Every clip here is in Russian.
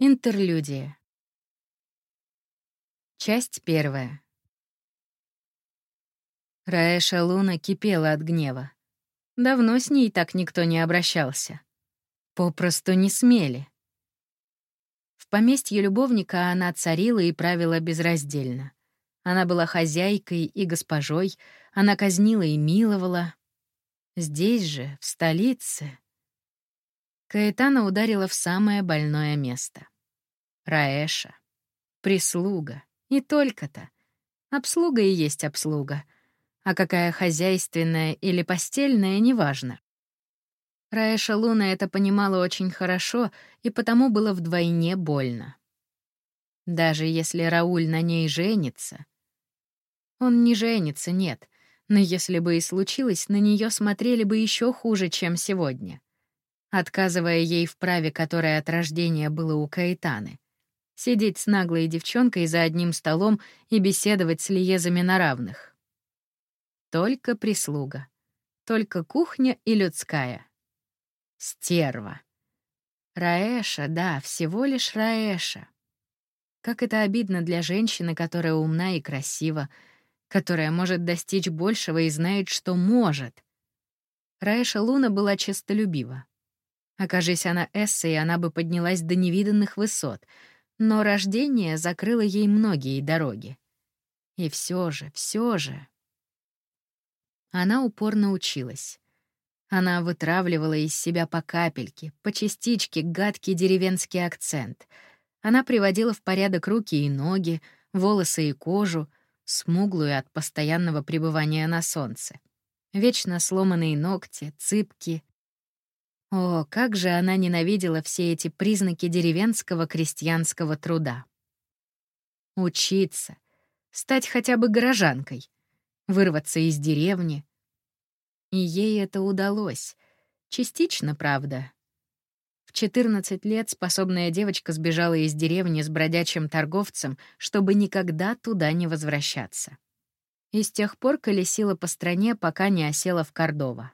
Интерлюдия. Часть первая. Раэша Луна кипела от гнева. Давно с ней так никто не обращался. Попросту не смели. В поместье любовника она царила и правила безраздельно. Она была хозяйкой и госпожой, она казнила и миловала. Здесь же, в столице, Каэтана ударила в самое больное место. Раэша. Прислуга. И только-то. Обслуга и есть обслуга. А какая хозяйственная или постельная, неважно. Раэша Луна это понимала очень хорошо, и потому было вдвойне больно. Даже если Рауль на ней женится... Он не женится, нет, но если бы и случилось, на нее смотрели бы еще хуже, чем сегодня отказывая ей в праве, которое от рождения было у Каэтаны. Сидеть с наглой девчонкой за одним столом и беседовать с лиезами на равных. Только прислуга. Только кухня и людская. Стерва. Раэша, да, всего лишь Раэша. Как это обидно для женщины, которая умна и красива, которая может достичь большего и знает, что может. Раэша Луна была честолюбива. Окажись она Эссой, она бы поднялась до невиданных высот, но рождение закрыло ей многие дороги. И все же, все же... Она упорно училась. Она вытравливала из себя по капельке, по частичке гадкий деревенский акцент. Она приводила в порядок руки и ноги, волосы и кожу, смуглую от постоянного пребывания на солнце. Вечно сломанные ногти, цыпки, о, как же она ненавидела все эти признаки деревенского крестьянского труда. Учиться, стать хотя бы горожанкой, вырваться из деревни. И ей это удалось. Частично, правда. В 14 лет способная девочка сбежала из деревни с бродячим торговцем, чтобы никогда туда не возвращаться. И с тех пор колесила по стране, пока не осела в Кордово.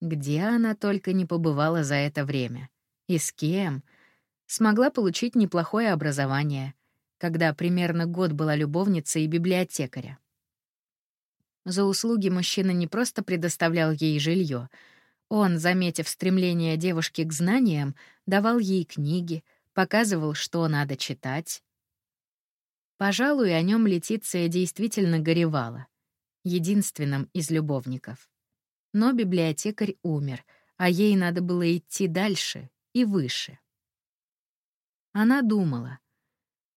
Где она только не побывала за это время? И с кем? Смогла получить неплохое образование, когда примерно год была любовницей и библиотекаря. За услуги мужчина не просто предоставлял ей жилье, он, заметив стремление девушки к знаниям, давал ей книги, показывал, что надо читать. Пожалуй, о нем Летиция действительно горевала, единственным из любовников. Но библиотекарь умер, а ей надо было идти дальше и выше. Она думала.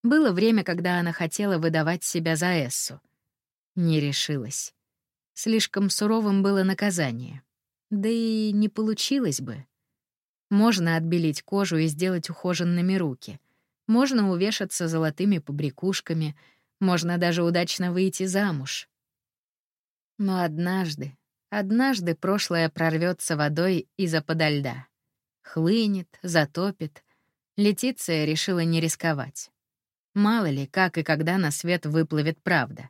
Было время, когда она хотела выдавать себя за Эссу. Не решилась. Слишком суровым было наказание. Да и не получилось бы. Можно отбелить кожу и сделать ухоженными руки. Можно увешаться золотыми побрякушками. Можно даже удачно выйти замуж. Но однажды, Однажды прошлое прорвется водой из-за льда. Хлынет, затопит. Летиция решила не рисковать. Мало ли, как и когда на свет выплывет правда.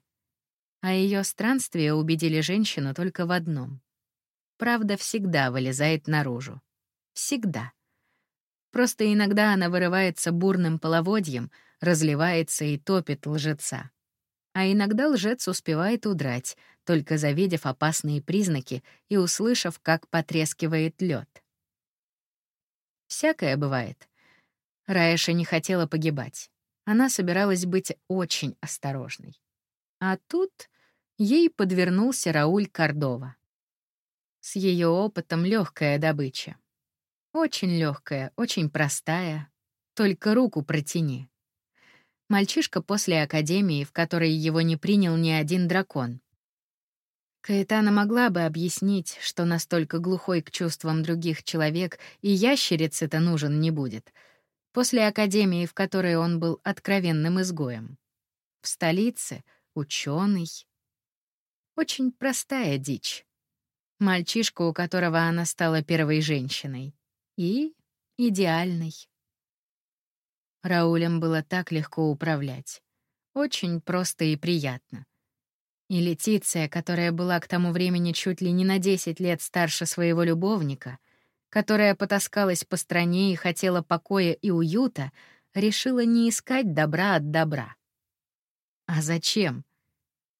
А ее странствия убедили женщину только в одном. Правда всегда вылезает наружу. Всегда. Просто иногда она вырывается бурным половодьем, разливается и топит лжеца. А иногда лжец успевает удрать, только завидев опасные признаки и услышав, как потрескивает лед. Всякое бывает. Раэша не хотела погибать. Она собиралась быть очень осторожной. А тут ей подвернулся Рауль Кордова. С ее опытом легкая добыча. Очень легкая, очень простая. Только руку протяни. Мальчишка после академии, в которой его не принял ни один дракон. Каэтана могла бы объяснить, что настолько глухой к чувствам других человек и ящерице-то нужен не будет, после академии, в которой он был откровенным изгоем. В столице — ученый. Очень простая дичь. Мальчишка, у которого она стала первой женщиной. И идеальной. Раулем было так легко управлять. Очень просто и приятно. И Летиция, которая была к тому времени чуть ли не на 10 лет старше своего любовника, которая потаскалась по стране и хотела покоя и уюта, решила не искать добра от добра. А зачем?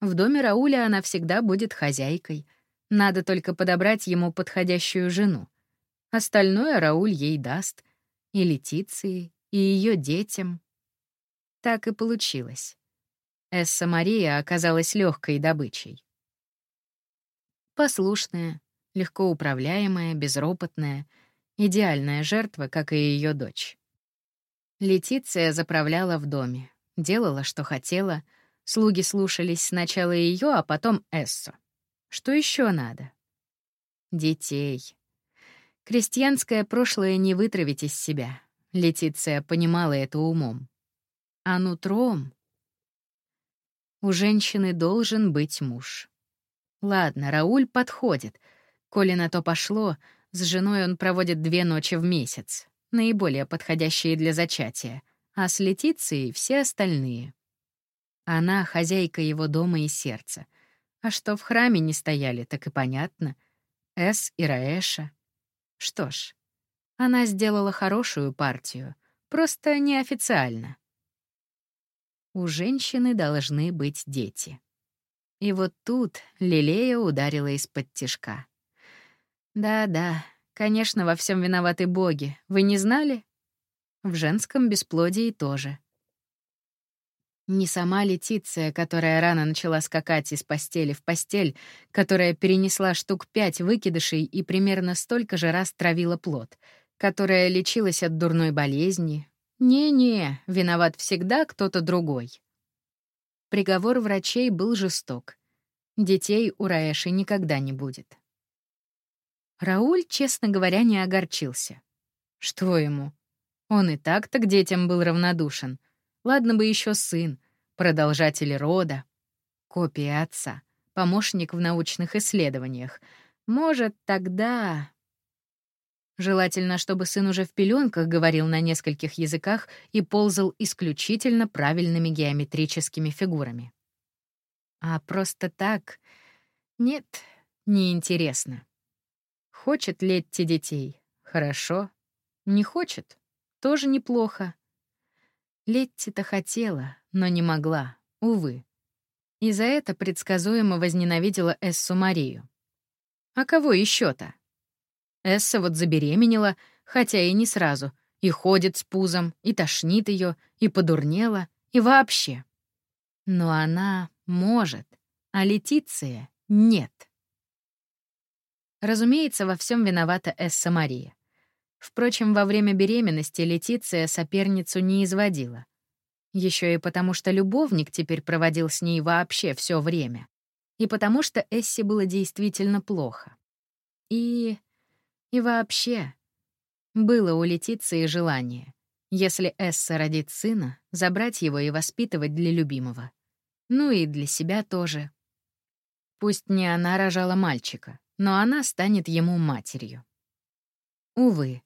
В доме Рауля она всегда будет хозяйкой. Надо только подобрать ему подходящую жену. Остальное Рауль ей даст. И Летиции, и ее детям. Так и получилось. Эсса Мария оказалась легкой добычей. Послушная, легко управляемая, безропотная, идеальная жертва, как и ее дочь. Летиция заправляла в доме, делала, что хотела, слуги слушались сначала ее, а потом Эссу. Что еще надо? Детей. Крестьянское прошлое не вытравить из себя. Летиция понимала это умом. А нутром... У женщины должен быть муж. Ладно, Рауль подходит. Коли на то пошло, с женой он проводит две ночи в месяц, наиболее подходящие для зачатия, а с Летицией — все остальные. Она — хозяйка его дома и сердца. А что в храме не стояли, так и понятно. Эс и Раэша. Что ж, она сделала хорошую партию, просто неофициально. У женщины должны быть дети. И вот тут Лилея ударила из-под тишка. Да-да, конечно, во всем виноваты боги. Вы не знали? В женском бесплодии тоже. Не сама Летиция, которая рано начала скакать из постели в постель, которая перенесла штук пять выкидышей и примерно столько же раз травила плод, которая лечилась от дурной болезни. Не-не, виноват всегда кто-то другой. Приговор врачей был жесток. Детей у Раэши никогда не будет. Рауль, честно говоря, не огорчился. Что ему? Он и так-то к детям был равнодушен. Ладно бы еще сын, продолжатель рода, копия отца, помощник в научных исследованиях. Может, тогда... Желательно, чтобы сын уже в пеленках говорил на нескольких языках и ползал исключительно правильными геометрическими фигурами. А просто так... Нет, неинтересно. Хочет Летти детей? Хорошо. Не хочет? Тоже неплохо. Летти-то хотела, но не могла, увы. И за это предсказуемо возненавидела Эссу Марию. А кого еще то Эсса вот забеременела, хотя и не сразу, и ходит с пузом, и тошнит ее, и подурнела, и вообще. Но она может, а Летиция — нет. Разумеется, во всем виновата Эсса Мария. Впрочем, во время беременности Летиция соперницу не изводила. Еще и потому, что любовник теперь проводил с ней вообще все время. И потому что Эссе было действительно плохо. И и вообще, было у Летиции желание, если Эсса родит сына, забрать его и воспитывать для любимого. Ну и для себя тоже. Пусть не она рожала мальчика, но она станет ему матерью. Увы,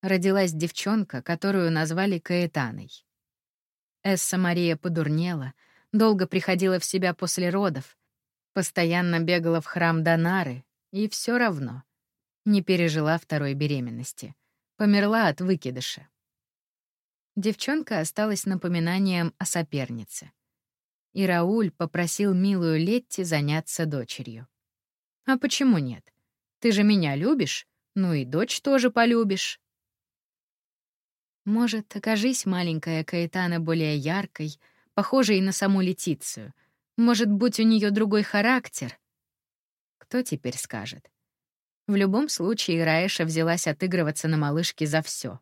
родилась девчонка, которую назвали Каэтаной. Эсса Мария подурнела, долго приходила в себя после родов, постоянно бегала в храм Донары, и все равно не пережила второй беременности. Померла от выкидыша. Девчонка осталась напоминанием о сопернице. И Рауль попросил милую Летти заняться дочерью. «А почему нет? Ты же меня любишь, ну и дочь тоже полюбишь». Может, окажись маленькая Каэтана более яркой, похожей на саму Летицию. Может, быть у нее другой характер. Кто теперь скажет? В любом случае, Раэша взялась отыгрываться на малышке за все.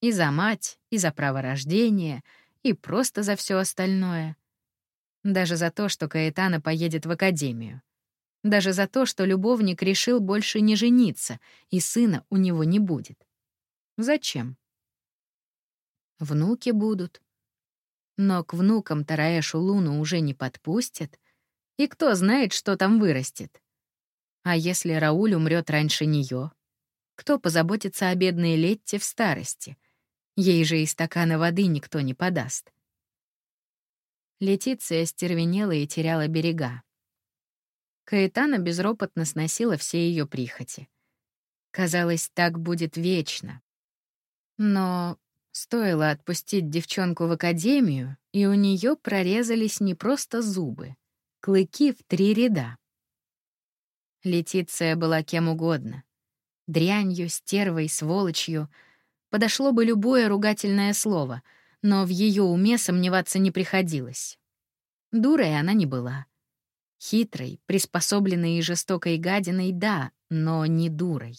И за мать, и за право рождения, и просто за все остальное. Даже за то, что Каэтана поедет в академию. Даже за то, что любовник решил больше не жениться, и сына у него не будет. Зачем? Внуки будут. Но к внукам Тараэшу Луну уже не подпустят. И кто знает, что там вырастет. А если Рауль умрет раньше нее? Кто позаботится о бедной Летте в старости? Ей же и стакана воды никто не подаст. Летиция стервенела и теряла берега. Каэтана безропотно сносила все ее прихоти. Казалось, так будет вечно. Но Стоило отпустить девчонку в академию, и у нее прорезались не просто зубы, клыки в три ряда. Летиция была кем угодно. Дрянью, стервой, сволочью. Подошло бы любое ругательное слово, но в ее уме сомневаться не приходилось. Дурой она не была. Хитрой, приспособленной и жестокой гадиной — да, но не дурой.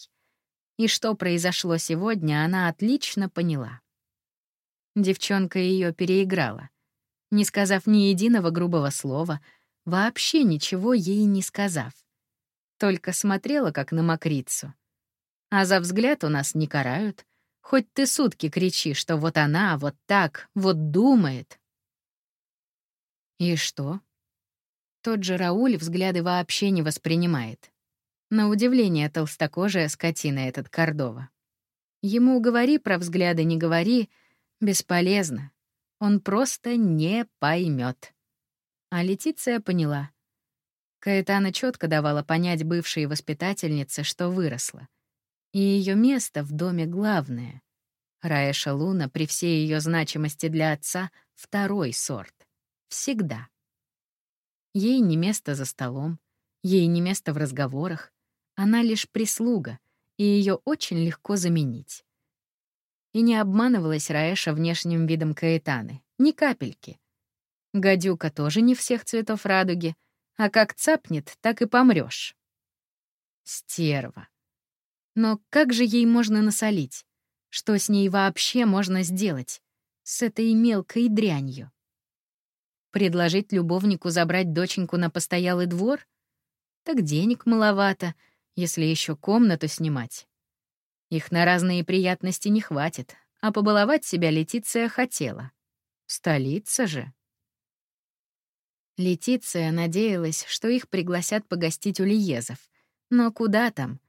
И что произошло сегодня, она отлично поняла. Девчонка ее переиграла. Не сказав ни единого грубого слова, вообще ничего ей не сказав. Только смотрела, как на мокрицу. А за взгляд у нас не карают. Хоть ты сутки кричи, что вот она, вот так, вот думает. И что? Тот же Рауль взгляды вообще не воспринимает. На удивление толстокожая скотина этот Кордова. Ему говори про взгляды, не говори — Бесполезно. Он просто не поймет. А Летиция поняла. Каэтана четко давала понять бывшей воспитательнице, что выросла. И ее место в доме главное. Рая Шалуна при всей ее значимости для отца — второй сорт. Всегда. Ей не место за столом, ей не место в разговорах. Она лишь прислуга, и ее очень легко заменить. И не обманывалась Раэша внешним видом Каэтаны. Ни капельки. Гадюка тоже не всех цветов радуги, а как цапнет, так и помрёшь. Стерва. Но как же ей можно насолить? Что с ней вообще можно сделать? С этой мелкой дрянью? Предложить любовнику забрать доченьку на постоялый двор? Так денег маловато, если еще комнату снимать. Их на разные приятности не хватит, а побаловать себя Летиция хотела. Столица же. Летиция надеялась, что их пригласят погостить у Лиезов. Но куда там?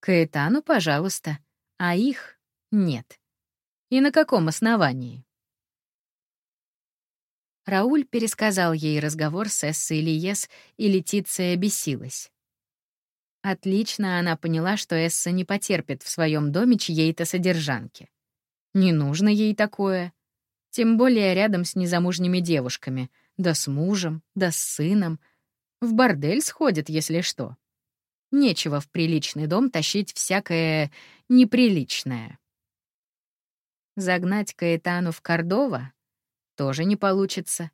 Каэтану, пожалуйста, а их нет. И на каком основании? Рауль пересказал ей разговор с Эссой Лиез, и Летиция бесилась. Отлично она поняла, что Эсса не потерпит в своем доме чьей-то содержанки. Не нужно ей такое. Тем более рядом с незамужними девушками, да с мужем, да с сыном. В бордель сходит, если что. Нечего в приличный дом тащить всякое неприличное. Загнать Каэтану в Кордова тоже не получится.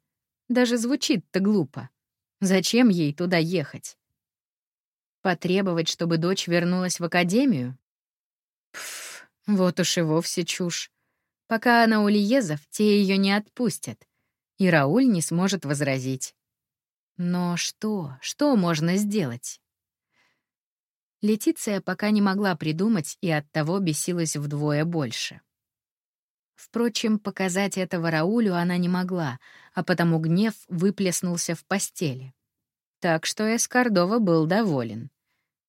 Даже звучит-то глупо. Зачем ей туда ехать? Потребовать, чтобы дочь вернулась в академию? Пф, вот уж и вовсе чушь. Пока она у Лиезов, те ее не отпустят. И Рауль не сможет возразить. Но что, что можно сделать? Летиция пока не могла придумать и оттого бесилась вдвое больше. Впрочем, показать этого Раулю она не могла, а потому гнев выплеснулся в постели. Так что Эскардова был доволен.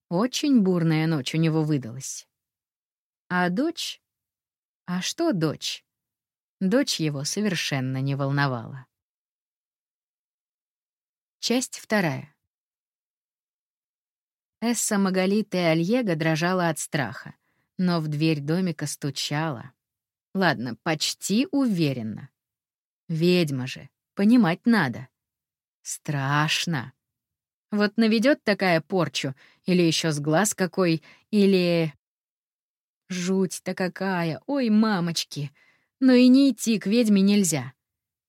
Очень бурная ночь у него выдалась. А дочь? А что дочь? Дочь его совершенно не волновала. Часть вторая. Эсса Магалита и Альего дрожала от страха, но в дверь домика стучала. Ладно, почти уверенно. Ведьма же, понимать надо. Страшно. Вот наведет такая порчу, или еще с глаз какой, или... Жуть-то какая, ой, мамочки. Но и не идти к ведьме нельзя.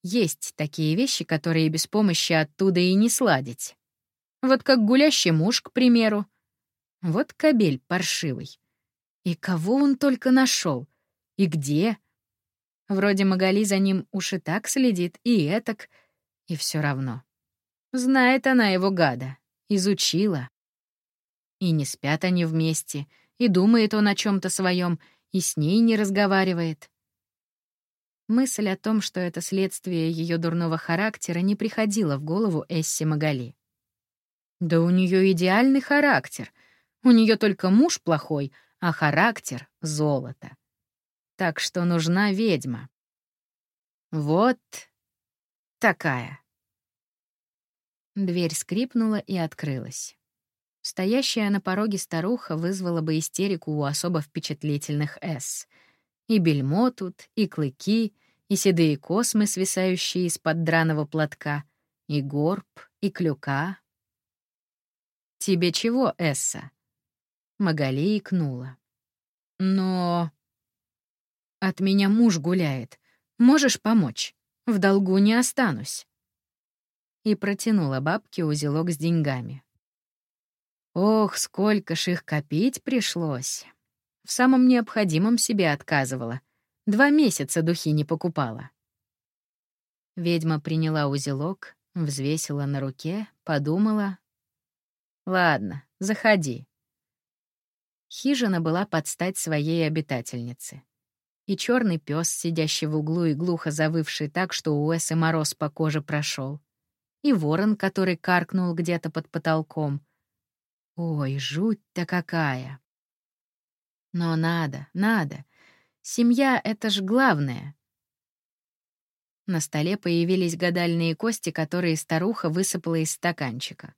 Есть такие вещи, которые без помощи оттуда и не сладить. Вот как гулящий муж, к примеру. Вот кобель паршивый. И кого он только нашел? И где? Вроде Магали за ним уж и так следит, и этак, и все равно. Знает она его гада, изучила. И не спят они вместе, и думает он о чем то своем, и с ней не разговаривает. Мысль о том, что это следствие ее дурного характера, не приходила в голову Эсси Магали. Да у нее идеальный характер. У нее только муж плохой, а характер — золото. Так что нужна ведьма. Вот такая. Дверь скрипнула и открылась. Стоящая на пороге старуха вызвала бы истерику у особо впечатлительных «С». И бельмо тут, и клыки, и седые космы, свисающие из-под драного платка, и горб, и клюка. «Тебе чего, Эсса?» Магали икнула. «Но...» «От меня муж гуляет. Можешь помочь? В долгу не останусь». И протянула бабке узелок с деньгами. Ох, сколько ж их копить пришлось. В самом необходимом себе отказывала. Два месяца духи не покупала. Ведьма приняла узелок, взвесила на руке, подумала. «Ладно, заходи». Хижина была под стать своей обитательнице. И черный пес, сидящий в углу и глухо завывший так, что у Эсы мороз по коже прошел, и ворон, который каркнул где-то под потолком, Ой, жуть-то какая. Но надо, надо. Семья — это ж главное. На столе появились гадальные кости, которые старуха высыпала из стаканчика.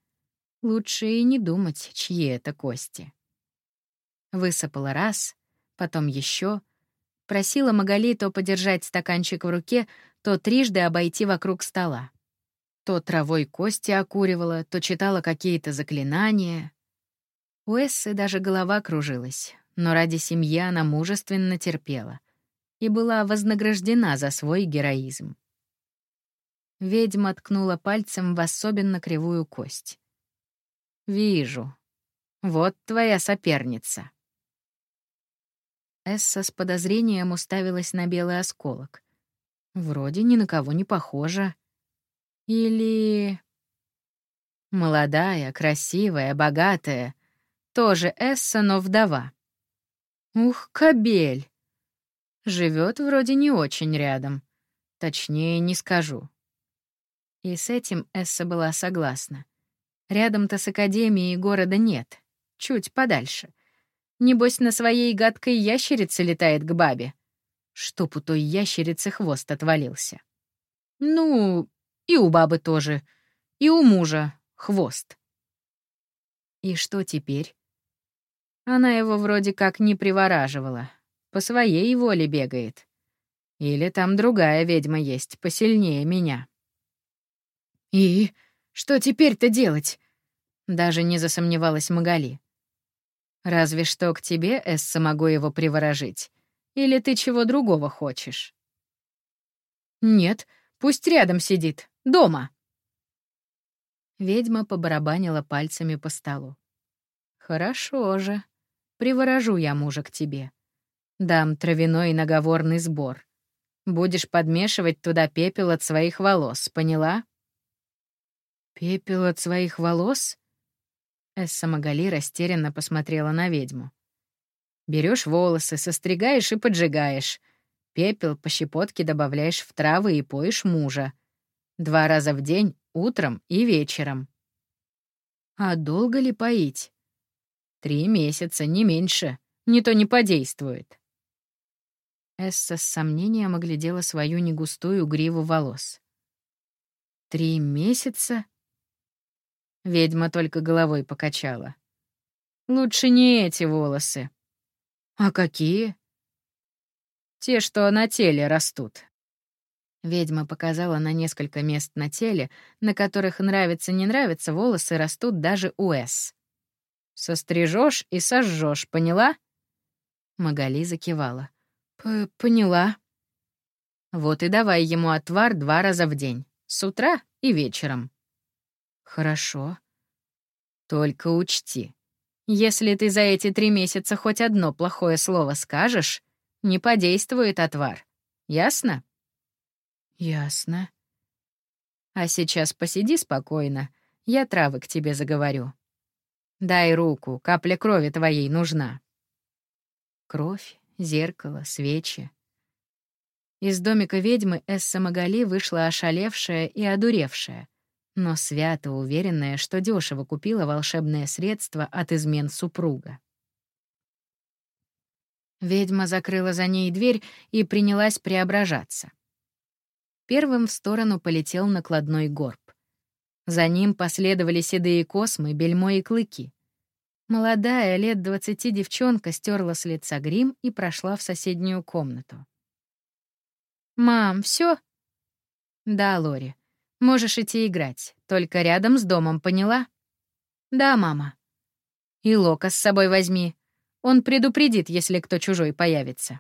Лучше и не думать, чьи это кости. Высыпала раз, потом еще. Просила Магали то подержать стаканчик в руке, то трижды обойти вокруг стола. То травой кости окуривала, то читала какие-то заклинания. У Эссы даже голова кружилась, но ради семьи она мужественно терпела и была вознаграждена за свой героизм. Ведьма ткнула пальцем в особенно кривую кость. «Вижу. Вот твоя соперница». Эсса с подозрением уставилась на белый осколок. Вроде ни на кого не похожа. Или... Молодая, красивая, богатая, тоже Эсса, но вдова. Ух, кобель. Живет вроде не очень рядом. Точнее, не скажу. И с этим Эсса была согласна. Рядом-то с академией города нет. Чуть подальше. Небось, на своей гадкой ящерице летает к бабе. Чтоб у той ящерицы хвост отвалился. Ну, и у бабы тоже. И у мужа хвост. И что теперь? Она его вроде как не привораживала. По своей воле бегает. Или там другая ведьма есть, посильнее меня. «И что теперь-то делать?» Даже не засомневалась Магали. «Разве что к тебе, Эсса, могу его приворожить. Или ты чего другого хочешь?» «Нет, пусть рядом сидит. Дома». Ведьма побарабанила пальцами по столу. «Хорошо же. Приворожу я мужа к тебе. Дам травяной наговорный сбор. Будешь подмешивать туда пепел от своих волос, поняла? Пепел от своих волос? Эсса Магали растерянно посмотрела на ведьму. Берешь волосы, состригаешь и поджигаешь. Пепел по щепотке добавляешь в травы и поешь мужа. Два раза в день, утром и вечером. А долго ли поить? Три месяца, не меньше. Не то не подействует. Эсса с сомнением оглядела свою негустую гриву волос. «Три месяца?» Ведьма только головой покачала. «Лучше не эти волосы». «А какие?» «Те, что на теле растут». Ведьма показала на несколько мест на теле, на которых нравится-не нравится, волосы растут даже у Эс. Сострижешь и сожжешь, поняла? Магали закивала. П поняла. Вот и давай ему отвар два раза в день, с утра и вечером. Хорошо. Только учти, если ты за эти три месяца хоть одно плохое слово скажешь, не подействует отвар. Ясно? Ясно. А сейчас посиди спокойно, я травы к тебе заговорю. Дай руку, капля крови твоей нужна. Кровь, зеркало, свечи. Из домика ведьмы Эсса Магали вышла ошалевшая и одуревшая, но свято уверенная, что дешево купила волшебное средство от измен супруга. Ведьма закрыла за ней дверь и принялась преображаться. Первым в сторону полетел накладной горб. За ним последовали седые космы, бельмо и клыки. Молодая, лет двадцати девчонка стерла с лица грим и прошла в соседнюю комнату. «Мам, все? «Да, Лори. Можешь идти играть, только рядом с домом, поняла?» «Да, мама». «И Лока с собой возьми. Он предупредит, если кто чужой появится».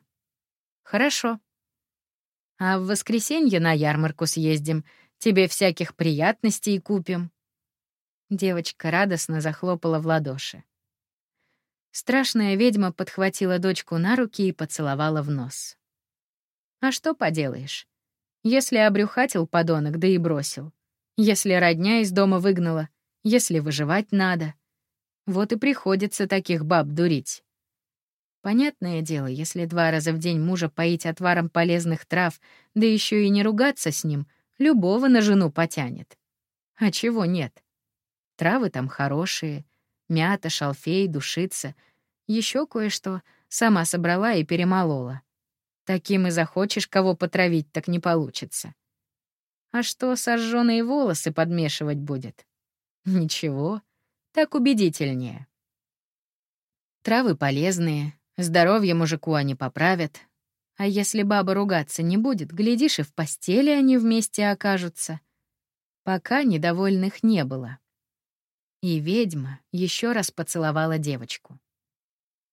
«Хорошо». «А в воскресенье на ярмарку съездим. Тебе всяких приятностей купим». Девочка радостно захлопала в ладоши. Страшная ведьма подхватила дочку на руки и поцеловала в нос. А что поделаешь? Если обрюхатил подонок, да и бросил. Если родня из дома выгнала, если выживать надо. Вот и приходится таких баб дурить. Понятное дело, если два раза в день мужа поить отваром полезных трав, да еще и не ругаться с ним, любого на жену потянет. А чего нет? Травы там хорошие, мята, шалфей, душица, еще кое-что сама собрала и перемолола. Таким и захочешь кого потравить, так не получится. А что сожженные волосы подмешивать будет? Ничего, так убедительнее. Травы полезные, здоровье мужику они поправят. А если баба ругаться не будет, глядишь, и в постели они вместе окажутся. Пока недовольных не было. И ведьма еще раз поцеловала девочку.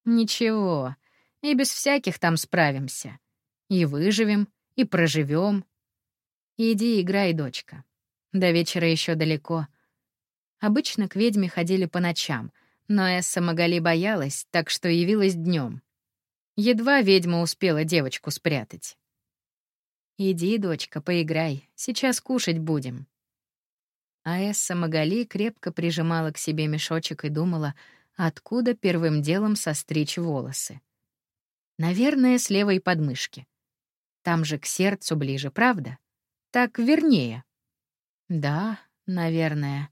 «Ничего, и без всяких там справимся. И выживем, и проживем. Иди играй, дочка. До вечера еще далеко. Обычно к ведьме ходили по ночам, но Эсса Магали боялась, так что явилась днем. Едва ведьма успела девочку спрятать. «Иди, дочка, поиграй, сейчас кушать будем». А Эсса Магали крепко прижимала к себе мешочек и думала, откуда первым делом состричь волосы. Наверное, с левой подмышки. Там же к сердцу ближе, правда? Так вернее. Да, наверное.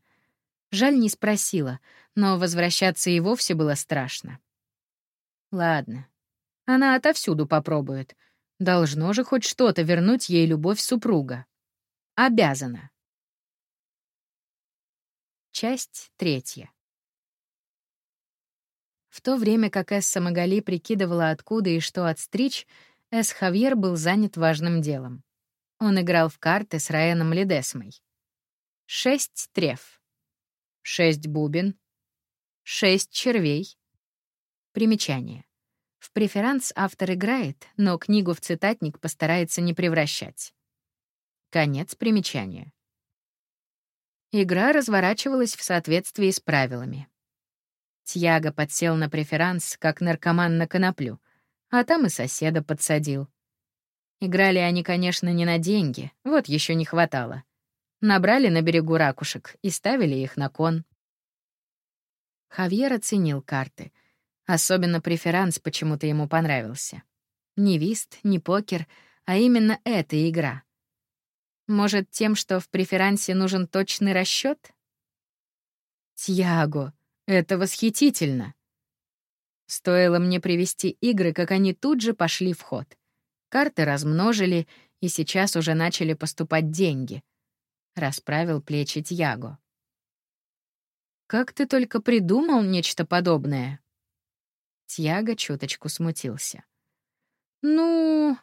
Жаль, не спросила, но возвращаться и вовсе было страшно. Ладно. Она отовсюду попробует. Должно же хоть что-то вернуть ей любовь супруга. Обязана. Часть третья. В то время как Эсса Магали прикидывала, откуда и что отстричь, Эс Хавьер был занят важным делом. Он играл в карты с Раэном Ледесмой. Шесть треф. Шесть бубен. Шесть червей. Примечание. В преферанс автор играет, но книгу в цитатник постарается не превращать. Конец примечания. Игра разворачивалась в соответствии с правилами. Тьяго подсел на преферанс, как наркоман на коноплю, а там и соседа подсадил. Играли они, конечно, не на деньги, вот еще не хватало. Набрали на берегу ракушек и ставили их на кон. Хавьер оценил карты. Особенно преферанс почему-то ему понравился. Не вист, не покер, а именно эта игра. Может, тем, что в преферансе нужен точный расчет? Тьяго, это восхитительно. Стоило мне привести игры, как они тут же пошли в ход. Карты размножили, и сейчас уже начали поступать деньги. Расправил плечи Тьяго. «Как ты только придумал нечто подобное?» Тьяго чуточку смутился. «Ну...»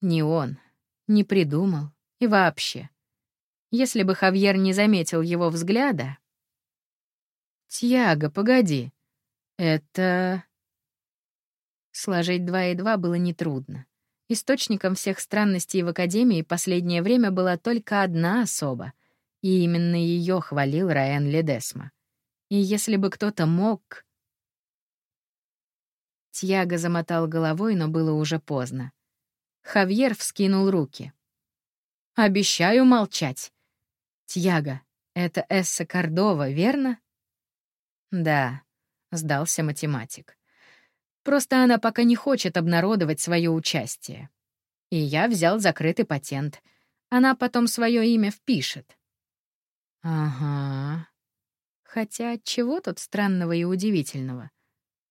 «Не он. Не придумал. И вообще. Если бы Хавьер не заметил его взгляда...» «Тьяго, погоди. Это... Сложить два и два было нетрудно. Источником всех странностей в Академии последнее время была только одна особа, и именно ее хвалил Раен Ледесма. И если бы кто-то мог... Тьяго замотал головой, но было уже поздно. Хавьер вскинул руки. «Обещаю молчать. Тьяго, это Эсса Кордова, верно?» «Да», сдался математик. Просто она пока не хочет обнародовать свое участие. И я взял закрытый патент. Она потом свое имя впишет. Ага. Хотя чего тут странного и удивительного?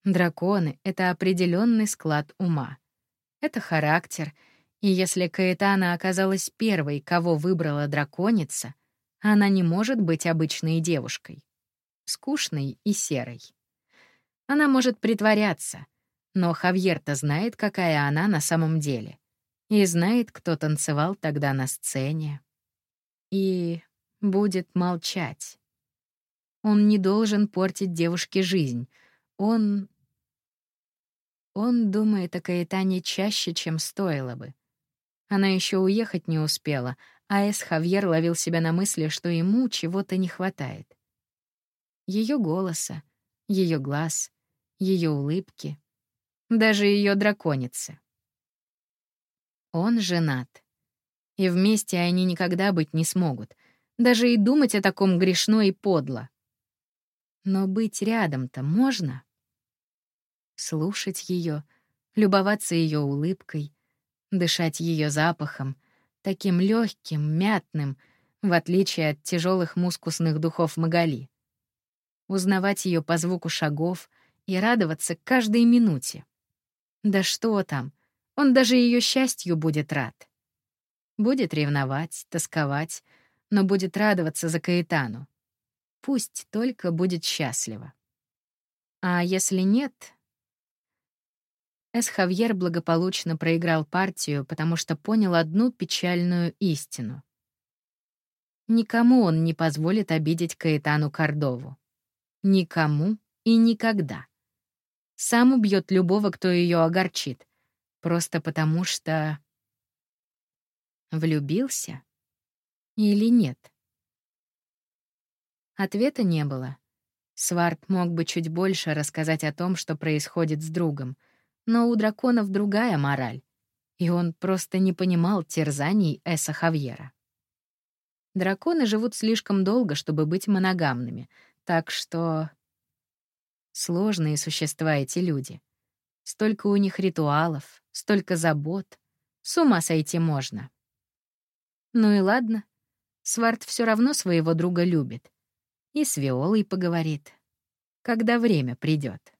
Драконы — это определенный склад ума. Это характер, и если Каэтана оказалась первой, кого выбрала драконица, она не может быть обычной девушкой. Скучной и серой. Она может притворяться, но Хавьер-то знает, какая она на самом деле. И знает, кто танцевал тогда на сцене. И будет молчать. Он не должен портить девушке жизнь. Он... Он думает о Каэтане чаще, чем стоило бы. Она еще уехать не успела, а Эс Хавьер ловил себя на мысли, что ему чего-то не хватает. Ее голоса, ее глаз, ее улыбки, даже ее драконицы. Он женат. И вместе они никогда быть не смогут. Даже и думать о таком грешно и подло. Но быть рядом-то можно? Слушать ее, любоваться ее улыбкой, дышать ее запахом, таким легким, мятным, в отличие от тяжелых мускусных духов Магали. Узнавать ее по звуку шагов и радоваться каждой минуте. Да что там, он даже ее счастью будет рад. Будет ревновать, тосковать, но будет радоваться за Каэтану. Пусть только будет счастлива. А если нет... Эс Хавьер благополучно проиграл партию, потому что понял одну печальную истину. Никому он не позволит обидеть Каэтану Кордову. Никому и никогда. Сам убьет любого, кто ее огорчит. Просто потому что... Влюбился? Или нет? Ответа не было. Сварт мог бы чуть больше рассказать о том, что происходит с другом, но у драконов другая мораль, и он просто не понимал терзаний Эса Хавьера. Драконы живут слишком долго, чтобы быть моногамными, так что... Сложные существа эти люди. Столько у них ритуалов, столько забот. С ума сойти можно. Ну и ладно. Сварт все равно своего друга любит. И с Виолой поговорит, когда время придет.